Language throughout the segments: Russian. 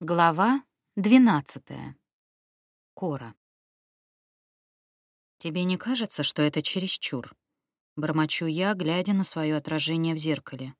Глава 12. Кора. «Тебе не кажется, что это чересчур?» Бормочу я, глядя на свое отражение в зеркале.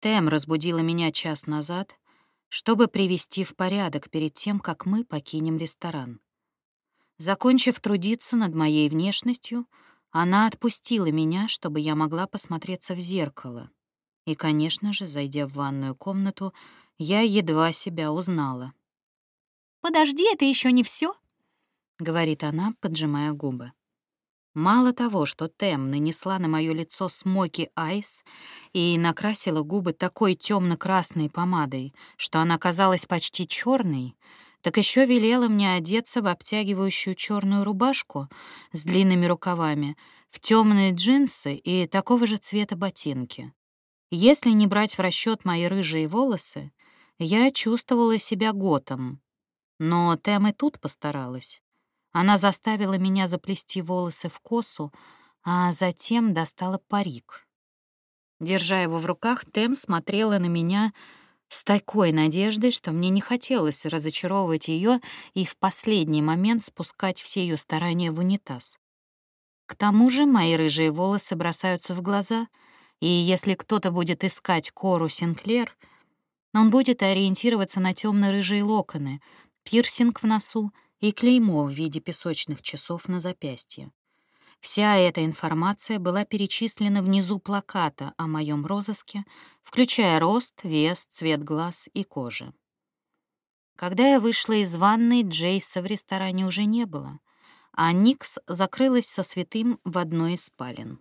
Тем разбудила меня час назад, чтобы привести в порядок перед тем, как мы покинем ресторан. Закончив трудиться над моей внешностью, она отпустила меня, чтобы я могла посмотреться в зеркало. И, конечно же, зайдя в ванную комнату, я едва себя узнала. «Подожди, это еще не все, говорит она, поджимая губы. Мало того, что Тем нанесла на мое лицо смоки айс и накрасила губы такой темно красной помадой, что она казалась почти черной, так еще велела мне одеться в обтягивающую черную рубашку с длинными рукавами, в темные джинсы и такого же цвета ботинки. Если не брать в расчет мои рыжие волосы, я чувствовала себя готом. Но Тэм и тут постаралась. Она заставила меня заплести волосы в косу, а затем достала парик. Держа его в руках, Тэм смотрела на меня с такой надеждой, что мне не хотелось разочаровывать ее и в последний момент спускать все ее старания в унитаз. К тому же мои рыжие волосы бросаются в глаза, и если кто-то будет искать Кору Синклер — он будет ориентироваться на темно-рыжие локоны, пирсинг в носу и клеймо в виде песочных часов на запястье. Вся эта информация была перечислена внизу плаката о моем розыске, включая рост, вес, цвет глаз и кожи. Когда я вышла из ванной, Джейса в ресторане уже не было, а Никс закрылась со святым в одной из спален.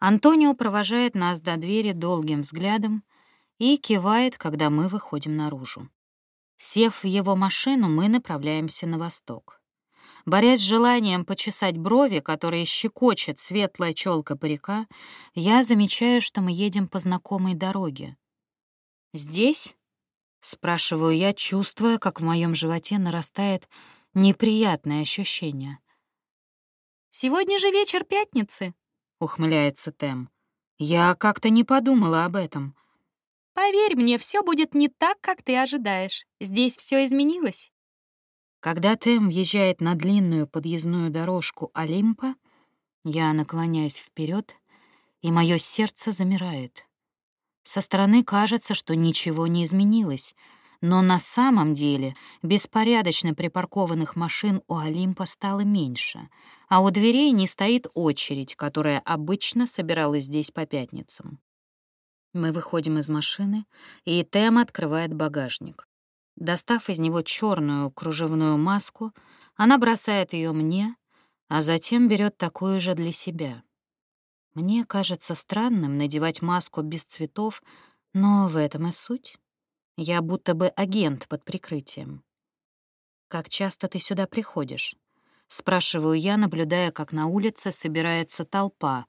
Антонио провожает нас до двери долгим взглядом, и кивает, когда мы выходим наружу. Сев в его машину, мы направляемся на восток. Борясь с желанием почесать брови, которые щекочет светлая челка парика, я замечаю, что мы едем по знакомой дороге. «Здесь?» — спрашиваю я, чувствуя, как в моем животе нарастает неприятное ощущение. «Сегодня же вечер пятницы», — ухмыляется Тем. «Я как-то не подумала об этом. Поверь мне, все будет не так, как ты ожидаешь. Здесь все изменилось. Когда Тэм въезжает на длинную подъездную дорожку Олимпа, я наклоняюсь вперед, и мое сердце замирает. Со стороны кажется, что ничего не изменилось, но на самом деле беспорядочно припаркованных машин у Олимпа стало меньше, а у дверей не стоит очередь, которая обычно собиралась здесь по пятницам. Мы выходим из машины, и Тем открывает багажник. Достав из него черную кружевную маску, она бросает ее мне, а затем берет такую же для себя. Мне кажется странным надевать маску без цветов, но в этом и суть. Я будто бы агент под прикрытием. «Как часто ты сюда приходишь?» Спрашиваю я, наблюдая, как на улице собирается толпа,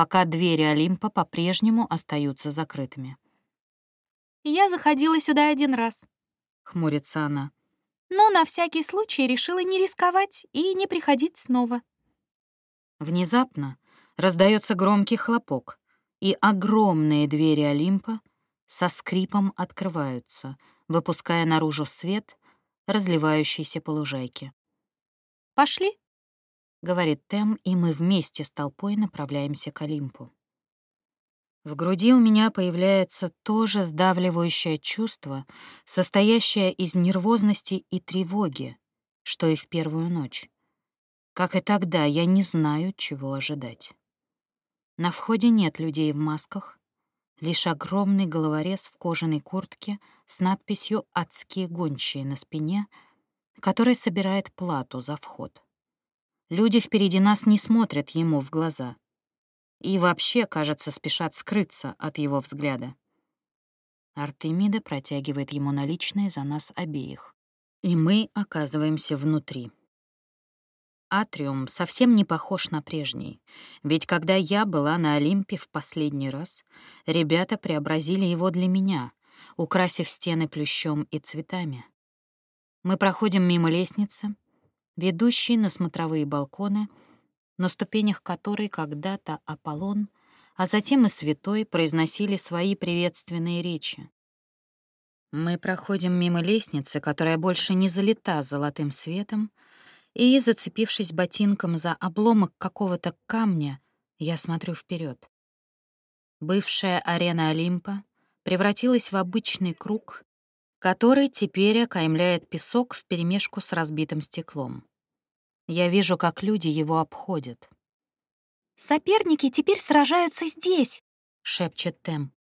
пока двери Олимпа по-прежнему остаются закрытыми. «Я заходила сюда один раз», — хмурится она. «Но на всякий случай решила не рисковать и не приходить снова». Внезапно раздается громкий хлопок, и огромные двери Олимпа со скрипом открываются, выпуская наружу свет, разливающийся по лужайке. «Пошли?» — говорит Тем, и мы вместе с толпой направляемся к Олимпу. В груди у меня появляется то же сдавливающее чувство, состоящее из нервозности и тревоги, что и в первую ночь. Как и тогда, я не знаю, чего ожидать. На входе нет людей в масках, лишь огромный головорез в кожаной куртке с надписью «Адские гончие» на спине, который собирает плату за вход. Люди впереди нас не смотрят ему в глаза. И вообще, кажется, спешат скрыться от его взгляда. Артемида протягивает ему наличные за нас обеих. И мы оказываемся внутри. Атриум совсем не похож на прежний, ведь когда я была на Олимпе в последний раз, ребята преобразили его для меня, украсив стены плющом и цветами. Мы проходим мимо лестницы, ведущий на смотровые балконы, на ступенях которой когда-то Аполлон, а затем и Святой произносили свои приветственные речи. Мы проходим мимо лестницы, которая больше не залита золотым светом, и, зацепившись ботинком за обломок какого-то камня, я смотрю вперед. Бывшая арена Олимпа превратилась в обычный круг, который теперь окаймляет песок вперемешку с разбитым стеклом. Я вижу, как люди его обходят. «Соперники теперь сражаются здесь», — шепчет Тем.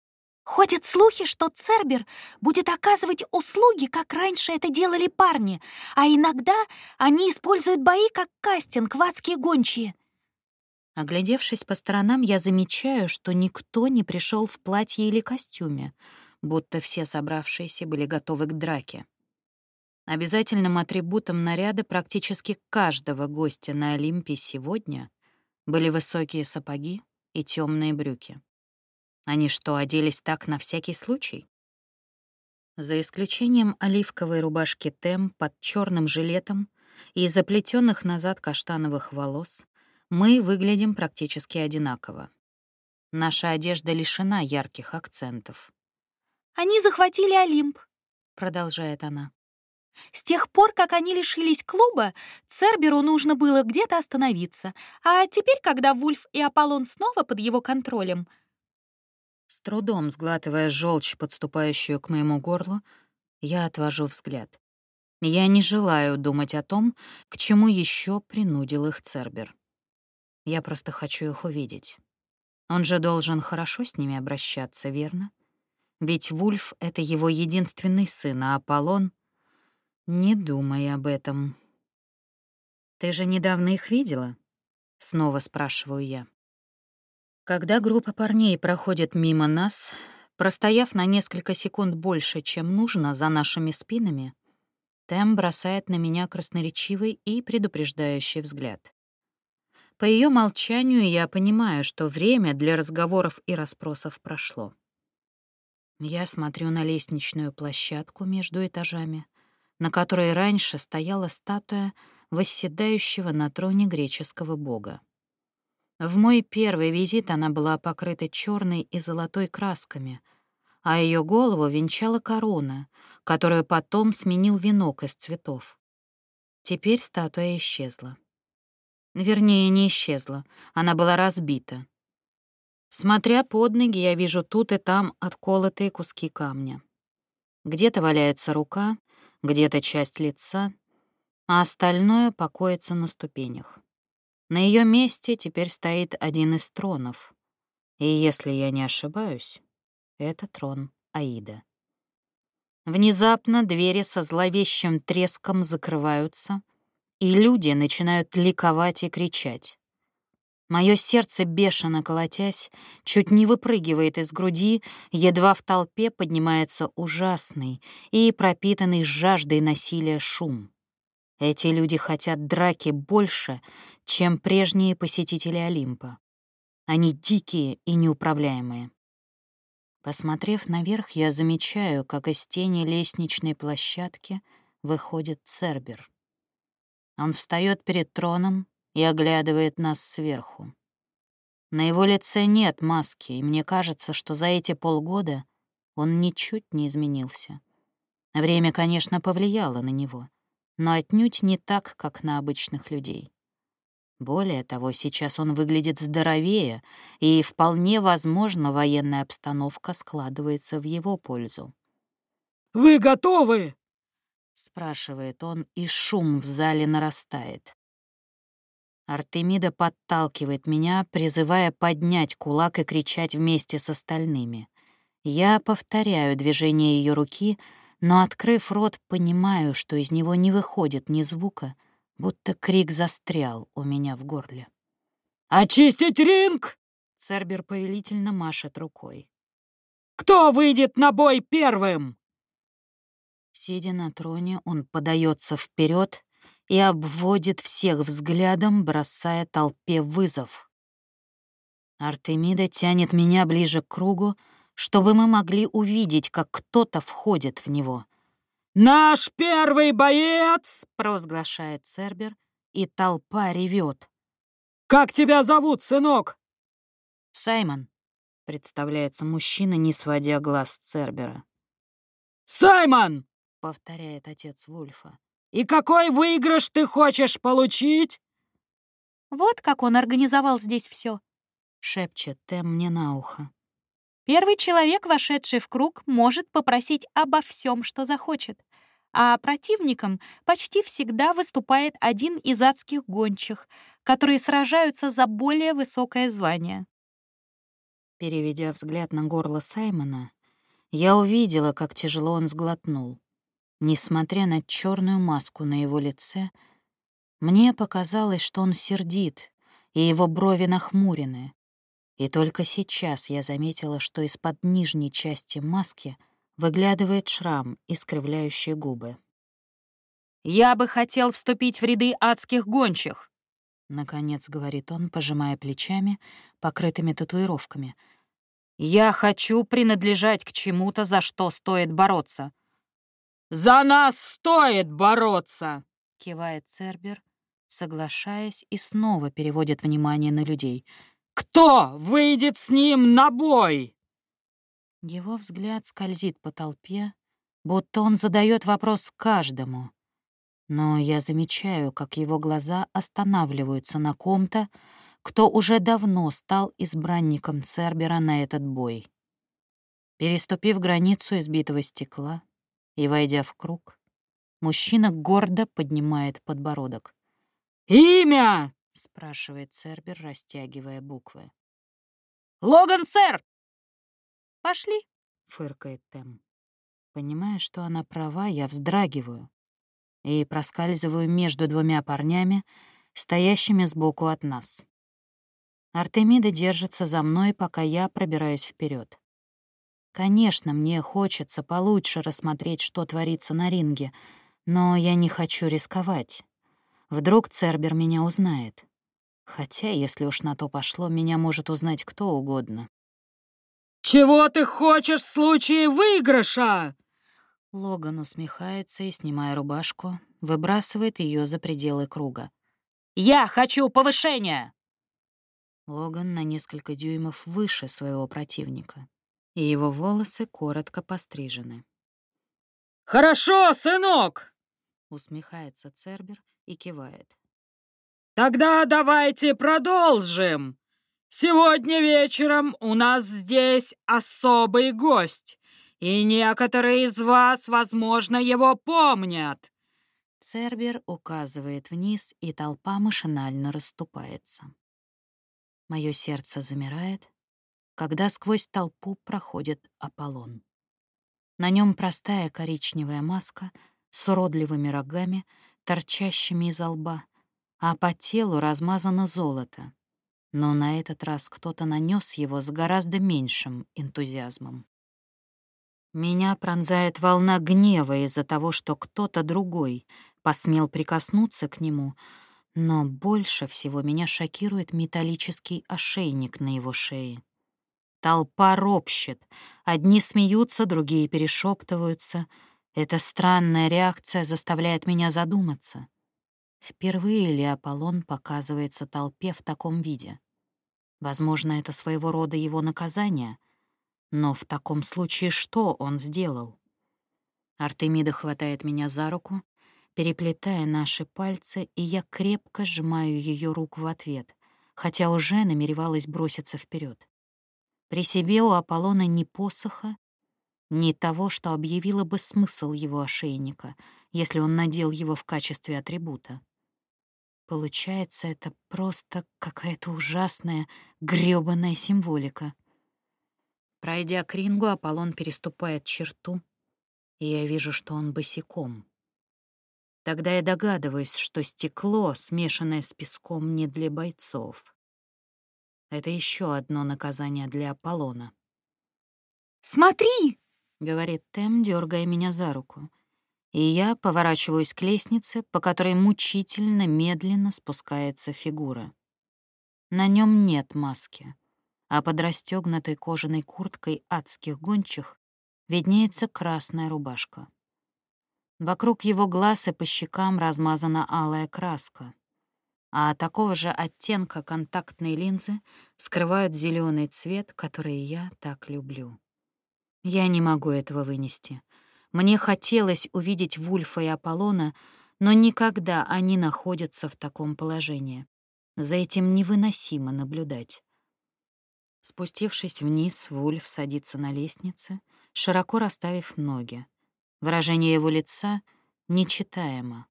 «Ходят слухи, что Цербер будет оказывать услуги, как раньше это делали парни, а иногда они используют бои как кастинг в адские гончие». Оглядевшись по сторонам, я замечаю, что никто не пришел в платье или костюме, будто все собравшиеся были готовы к драке. Обязательным атрибутом наряда практически каждого гостя на Олимпе сегодня были высокие сапоги и темные брюки. Они что, оделись так на всякий случай? За исключением оливковой рубашки Тем под черным жилетом и заплетенных назад каштановых волос, мы выглядим практически одинаково. Наша одежда лишена ярких акцентов. «Они захватили Олимп», — продолжает она. С тех пор, как они лишились клуба, Церберу нужно было где-то остановиться. А теперь, когда Вульф и Аполлон снова под его контролем... С трудом сглатывая желчь, подступающую к моему горлу, я отвожу взгляд. Я не желаю думать о том, к чему еще принудил их Цербер. Я просто хочу их увидеть. Он же должен хорошо с ними обращаться, верно? Ведь Вульф — это его единственный сын, а Аполлон «Не думай об этом». «Ты же недавно их видела?» — снова спрашиваю я. Когда группа парней проходит мимо нас, простояв на несколько секунд больше, чем нужно, за нашими спинами, Тем бросает на меня красноречивый и предупреждающий взгляд. По ее молчанию я понимаю, что время для разговоров и расспросов прошло. Я смотрю на лестничную площадку между этажами — на которой раньше стояла статуя восседающего на троне греческого бога. В мой первый визит она была покрыта черной и золотой красками, а ее голову венчала корона, которую потом сменил венок из цветов. Теперь статуя исчезла. Вернее, не исчезла, она была разбита. Смотря под ноги, я вижу тут и там отколотые куски камня. Где-то валяется рука, где-то часть лица, а остальное покоится на ступенях. На ее месте теперь стоит один из тронов. И если я не ошибаюсь, это трон Аида. Внезапно двери со зловещим треском закрываются, и люди начинают ликовать и кричать. Мое сердце, бешено колотясь, чуть не выпрыгивает из груди, едва в толпе поднимается ужасный и пропитанный жаждой насилия шум. Эти люди хотят драки больше, чем прежние посетители Олимпа. Они дикие и неуправляемые. Посмотрев наверх, я замечаю, как из тени лестничной площадки выходит Цербер. Он встает перед троном, и оглядывает нас сверху. На его лице нет маски, и мне кажется, что за эти полгода он ничуть не изменился. Время, конечно, повлияло на него, но отнюдь не так, как на обычных людей. Более того, сейчас он выглядит здоровее, и вполне возможно военная обстановка складывается в его пользу. «Вы готовы?» — спрашивает он, и шум в зале нарастает. Артемида подталкивает меня, призывая поднять кулак и кричать вместе с остальными. Я повторяю движение ее руки, но, открыв рот, понимаю, что из него не выходит ни звука, будто крик застрял у меня в горле. «Очистить ринг!» — Цербер повелительно машет рукой. «Кто выйдет на бой первым?» Сидя на троне, он подается вперед и обводит всех взглядом, бросая толпе вызов. Артемида тянет меня ближе к кругу, чтобы мы могли увидеть, как кто-то входит в него. «Наш первый боец!» — провозглашает Цербер, и толпа ревет. «Как тебя зовут, сынок?» «Саймон», — представляется мужчина, не сводя глаз Цербера. «Саймон!» — повторяет отец Вульфа. «И какой выигрыш ты хочешь получить?» Вот как он организовал здесь все, шепчет Тем мне на ухо. Первый человек, вошедший в круг, может попросить обо всем, что захочет. А противником почти всегда выступает один из адских гончих, которые сражаются за более высокое звание. Переведя взгляд на горло Саймона, я увидела, как тяжело он сглотнул. Несмотря на черную маску на его лице, мне показалось, что он сердит, и его брови нахмурены. И только сейчас я заметила, что из-под нижней части маски выглядывает шрам, искривляющий губы. «Я бы хотел вступить в ряды адских гончих», — наконец говорит он, пожимая плечами, покрытыми татуировками — я хочу принадлежать к чему-то, за что стоит бороться. «За нас стоит бороться!» — кивает Цербер, соглашаясь и снова переводит внимание на людей. «Кто выйдет с ним на бой?» Его взгляд скользит по толпе, будто он задает вопрос каждому. Но я замечаю, как его глаза останавливаются на ком-то, кто уже давно стал избранником Цербера на этот бой. Переступив границу избитого стекла и войдя в круг, мужчина гордо поднимает подбородок. «Имя!» — спрашивает Цербер, растягивая буквы. «Логан, сэр!» «Пошли!» — фыркает Тем. Понимая, что она права, я вздрагиваю и проскальзываю между двумя парнями, стоящими сбоку от нас. Артемида держится за мной, пока я пробираюсь вперед. Конечно, мне хочется получше рассмотреть, что творится на ринге, но я не хочу рисковать. Вдруг Цербер меня узнает. Хотя, если уж на то пошло, меня может узнать кто угодно. «Чего ты хочешь в случае выигрыша?» Логан усмехается и, снимая рубашку, выбрасывает ее за пределы круга. «Я хочу повышения!» Логан на несколько дюймов выше своего противника, и его волосы коротко пострижены. «Хорошо, сынок!» — усмехается Цербер и кивает. «Тогда давайте продолжим. Сегодня вечером у нас здесь особый гость, и некоторые из вас, возможно, его помнят». Цербер указывает вниз, и толпа машинально расступается. Мое сердце замирает, когда сквозь толпу проходит Аполлон. На нем простая коричневая маска с уродливыми рогами, торчащими из лба, а по телу размазано золото. Но на этот раз кто-то нанес его с гораздо меньшим энтузиазмом. Меня пронзает волна гнева из-за того, что кто-то другой посмел прикоснуться к нему — но больше всего меня шокирует металлический ошейник на его шее. Толпа ропщет. Одни смеются, другие перешептываются. Эта странная реакция заставляет меня задуматься. Впервые ли Аполлон показывается толпе в таком виде? Возможно, это своего рода его наказание. Но в таком случае что он сделал? Артемида хватает меня за руку переплетая наши пальцы, и я крепко сжимаю ее руку в ответ, хотя уже намеревалась броситься вперед. При себе у Аполлона ни посоха, ни того, что объявило бы смысл его ошейника, если он надел его в качестве атрибута. Получается, это просто какая-то ужасная, грёбаная символика. Пройдя к рингу, Аполлон переступает черту, и я вижу, что он босиком. Тогда я догадываюсь, что стекло, смешанное с песком, не для бойцов. Это еще одно наказание для Аполлона. «Смотри!» — говорит Тем, дергая меня за руку. И я поворачиваюсь к лестнице, по которой мучительно, медленно спускается фигура. На нем нет маски, а под расстегнутой кожаной курткой адских гончих виднеется красная рубашка. Вокруг его глаз и по щекам размазана алая краска, а такого же оттенка контактные линзы скрывают зеленый цвет, который я так люблю. Я не могу этого вынести. Мне хотелось увидеть Вульфа и Аполлона, но никогда они находятся в таком положении. За этим невыносимо наблюдать. Спустившись вниз, Вульф садится на лестнице, широко расставив ноги. Выражение его лица нечитаемо.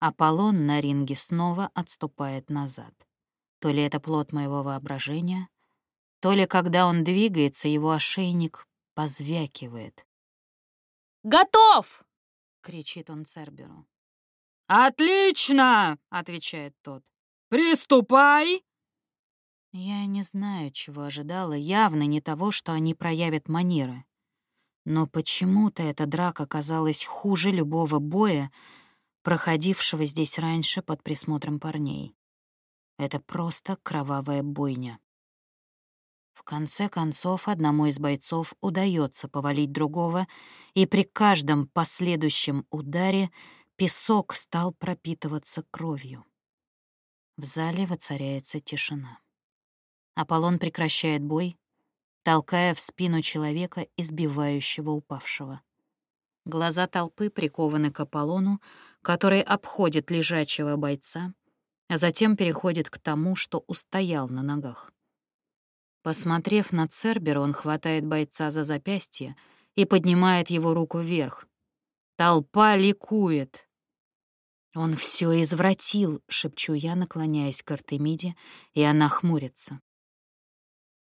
Аполлон на ринге снова отступает назад. То ли это плод моего воображения, то ли, когда он двигается, его ошейник позвякивает. «Готов!» — кричит он Церберу. «Отлично!» — отвечает тот. «Приступай!» Я не знаю, чего ожидала, явно не того, что они проявят манеры. Но почему-то эта драка казалась хуже любого боя, проходившего здесь раньше под присмотром парней. Это просто кровавая бойня. В конце концов, одному из бойцов удается повалить другого, и при каждом последующем ударе песок стал пропитываться кровью. В зале воцаряется тишина. Аполлон прекращает бой, толкая в спину человека, избивающего упавшего. Глаза толпы прикованы к Аполлону, который обходит лежачего бойца, а затем переходит к тому, что устоял на ногах. Посмотрев на Цербера, он хватает бойца за запястье и поднимает его руку вверх. Толпа ликует. «Он все извратил», — шепчу я, наклоняясь к Артемиде, и она хмурится.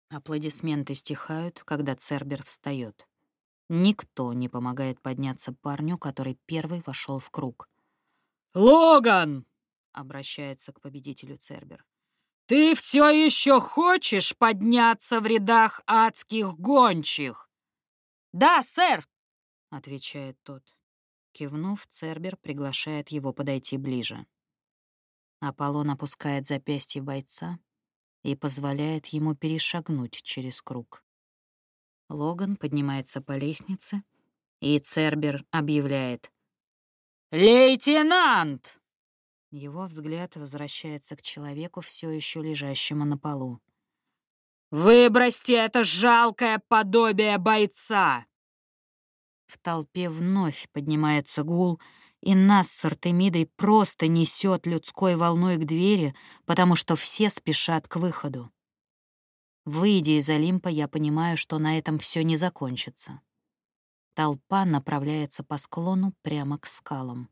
Аплодисменты стихают, когда Цербер встает. Никто не помогает подняться парню, который первый вошел в круг. «Логан!» — обращается к победителю Цербер. «Ты все еще хочешь подняться в рядах адских гончих?» «Да, сэр!» — отвечает тот. Кивнув, Цербер приглашает его подойти ближе. Аполлон опускает запястье бойца и позволяет ему перешагнуть через круг. Логан поднимается по лестнице, и Цербер объявляет «Лейтенант!» Его взгляд возвращается к человеку, все еще лежащему на полу. «Выбросьте это жалкое подобие бойца!» В толпе вновь поднимается гул, и нас с Артемидой просто несет людской волной к двери, потому что все спешат к выходу. Выйдя из Олимпа, я понимаю, что на этом все не закончится. Толпа направляется по склону прямо к скалам.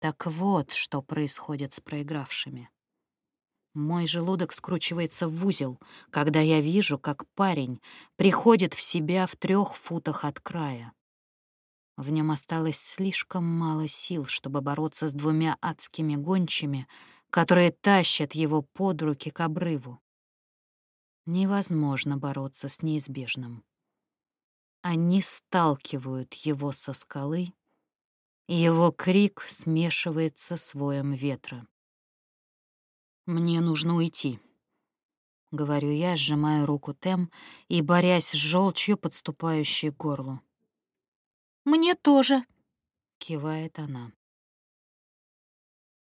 Так вот, что происходит с проигравшими. Мой желудок скручивается в узел, когда я вижу, как парень приходит в себя в трех футах от края. В нем осталось слишком мало сил, чтобы бороться с двумя адскими гончими, которые тащат его под руки к обрыву. Невозможно бороться с неизбежным. Они сталкивают его со скалы, и его крик смешивается с воем ветра. «Мне нужно уйти», — говорю я, сжимая руку Тем и борясь с желчью, подступающей к горлу. «Мне тоже», — кивает она.